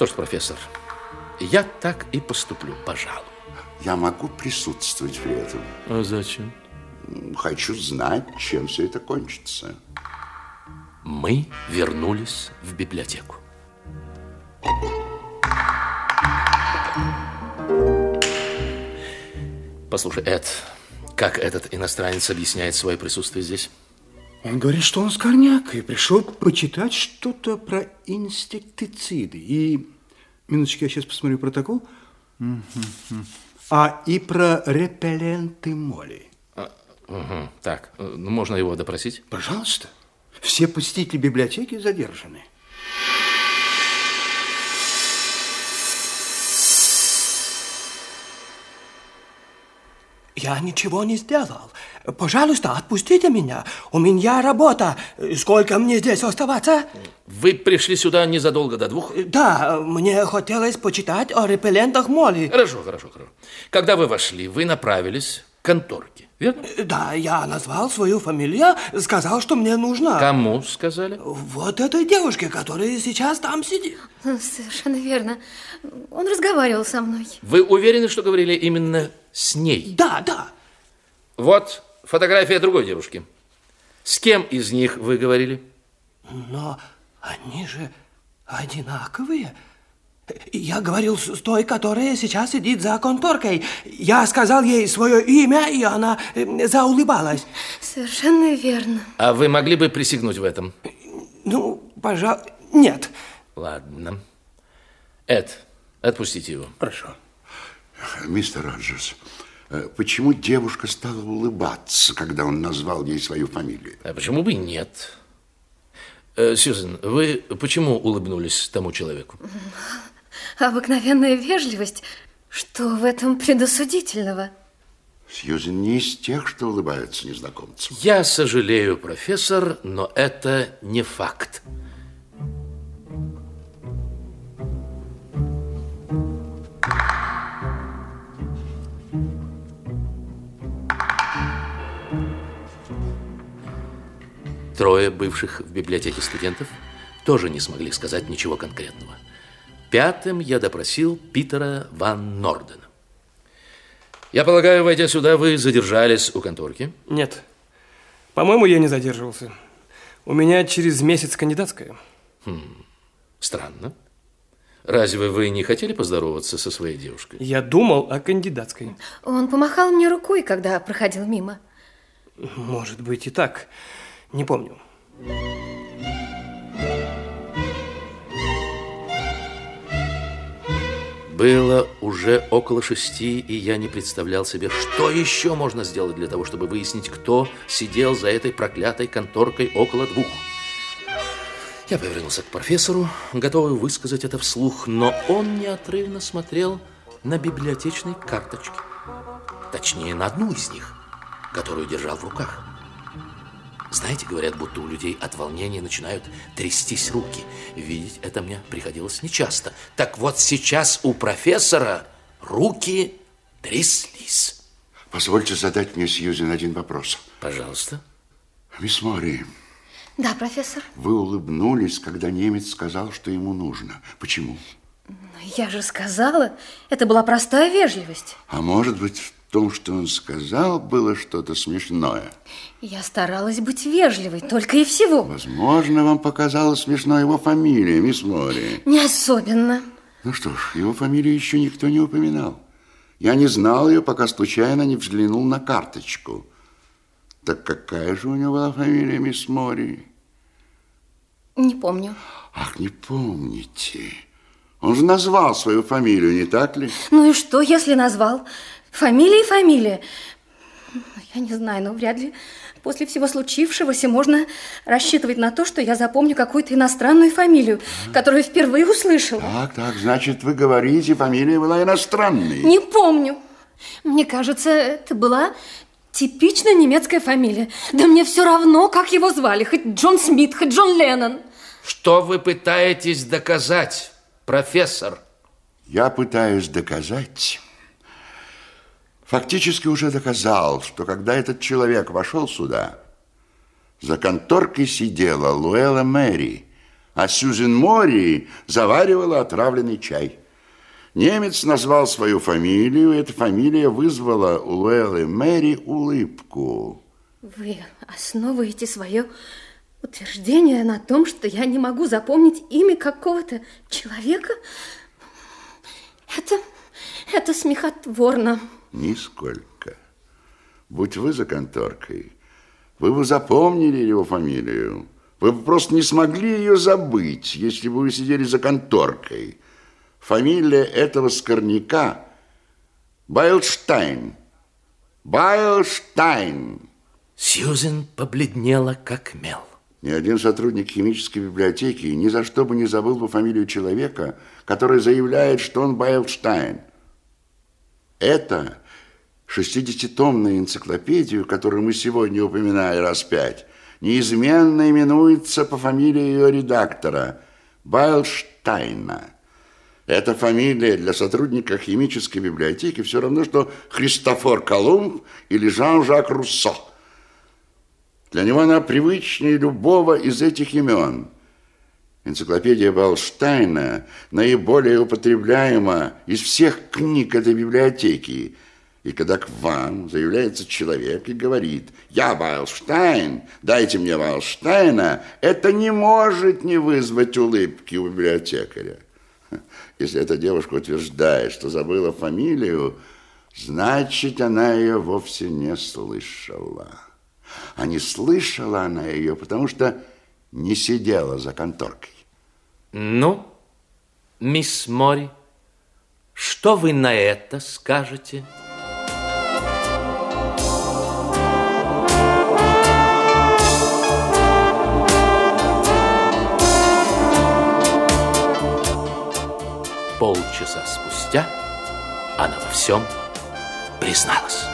Что ж, профессор, я так и поступлю, пожалуй. Я могу присутствовать при этом. А зачем? Хочу знать, чем все это кончится. Мы вернулись в библиотеку. Послушай, Эд, как этот иностранец объясняет свое присутствие здесь? Он говорит, что он с корнякой пришел почитать что-то про инсектициды. И, минуточку, я сейчас посмотрю протокол. А, и про репелленты моли. А, угу, так, ну, можно его допросить? Пожалуйста. Все посетители библиотеки задержаны. Я ничего не сделал. Пожалуйста, отпустите меня. У меня работа. Сколько мне здесь оставаться? Вы пришли сюда незадолго до двух? Да, мне хотелось почитать о репеллентах моли. Хорошо, хорошо, хорошо. Когда вы вошли, вы направились к конторке, верно? Да, я назвал свою фамилию, сказал, что мне нужно. Кому сказали? Вот этой девушке, которая сейчас там сидит. Совершенно верно. Он разговаривал со мной. Вы уверены, что говорили именно с ней? Да, да. Вот фотография другой девушки. С кем из них вы говорили? Но они же одинаковые. Я говорил с той, которая сейчас сидит за конторкой. Я сказал ей свое имя, и она э, заулыбалась. Совершенно верно. А вы могли бы присягнуть в этом? Ну, пожалуй, нет. Ладно. Эд, отпустите его. Хорошо. Мистер Роджерс, э, почему девушка стала улыбаться, когда он назвал ей свою фамилию? А почему бы и нет? Э, Сьюзен, вы почему улыбнулись тому человеку? Обыкновенная вежливость. Что в этом предосудительного? Сьюзен не из тех, что улыбаются незнакомцам. Я сожалею, профессор, но это не факт. Трое бывших в библиотеке студентов тоже не смогли сказать ничего конкретного. Пятым я допросил Питера Ван Нордена. Я полагаю, войдя сюда, вы задержались у конторки? Нет. По-моему, я не задерживался. У меня через месяц кандидатская. Хм, странно. Разве вы не хотели поздороваться со своей девушкой? Я думал о кандидатской. Он помахал мне рукой, когда проходил мимо. Может быть и так. Не помню. Было уже около шести, и я не представлял себе, что еще можно сделать для того, чтобы выяснить, кто сидел за этой проклятой конторкой около двух. Я повернулся к профессору, готовый высказать это вслух, но он неотрывно смотрел на библиотечные карточки. Точнее, на одну из них, которую держал в руках. Знаете, говорят, будто у людей от волнения начинают трястись руки. Видеть это мне приходилось нечасто. Так вот сейчас у профессора руки тряслись. Позвольте задать мне, Сьюзен, один вопрос. Пожалуйста. Мисс Мори. Да, профессор. Вы улыбнулись, когда немец сказал, что ему нужно. Почему? Я же сказала, это была простая вежливость. А может быть, в том, что он сказал, было что-то смешное? Я старалась быть вежливой, только и всего. Возможно, вам показалась смешной его фамилия, мисс Мори. Не особенно. Ну что ж, его фамилию еще никто не упоминал. Я не знал ее, пока случайно не взглянул на карточку. Так какая же у него была фамилия, мисс Мори? Не помню. Ах, не помните. Он же назвал свою фамилию, не так ли? Ну и что, если назвал? Фамилия и фамилия. Я не знаю, но вряд ли после всего случившегося можно рассчитывать на то, что я запомню какую-то иностранную фамилию, которую впервые услышала. Так, так, значит, вы говорите, фамилия была иностранной. Не помню. Мне кажется, это была типичная немецкая фамилия. Да мне все равно, как его звали, хоть Джон Смит, хоть Джон Леннон. Что вы пытаетесь доказать, профессор? Я пытаюсь доказать фактически уже доказал, что когда этот человек вошел сюда, за конторкой сидела Луэлла Мэри, а Сьюзен Мори заваривала отравленный чай. Немец назвал свою фамилию, и эта фамилия вызвала у Луэллы Мэри улыбку. Вы основываете свое утверждение на том, что я не могу запомнить имя какого-то человека? Это, это смехотворно. Нисколько. Будь вы за конторкой, вы бы запомнили его фамилию. Вы бы просто не смогли ее забыть, если бы вы сидели за конторкой. Фамилия этого скорняка Байлштайн. Байлштайн. Сьюзен побледнела, как мел. Ни один сотрудник химической библиотеки ни за что бы не забыл бы фамилию человека, который заявляет, что он Байлштайн. Это 60-томная энциклопедию, которую мы сегодня упоминали раз пять, неизменно именуется по фамилии ее редактора Байлштайна. Эта фамилия для сотрудника химической библиотеки все равно, что Христофор Колумб или Жан-Жак Руссо. Для него она привычнее любого из этих имен. Энциклопедия Балштайна наиболее употребляема из всех книг этой библиотеки – и когда к вам заявляется человек и говорит, я Вайлштайн, дайте мне Вайлштайна, это не может не вызвать улыбки у библиотекаря. Если эта девушка утверждает, что забыла фамилию, значит, она ее вовсе не слышала. А не слышала она ее, потому что не сидела за конторкой. Ну, мисс Мори, что вы на это скажете? Полчаса спустя она во всем призналась.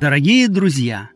Дорогие друзья!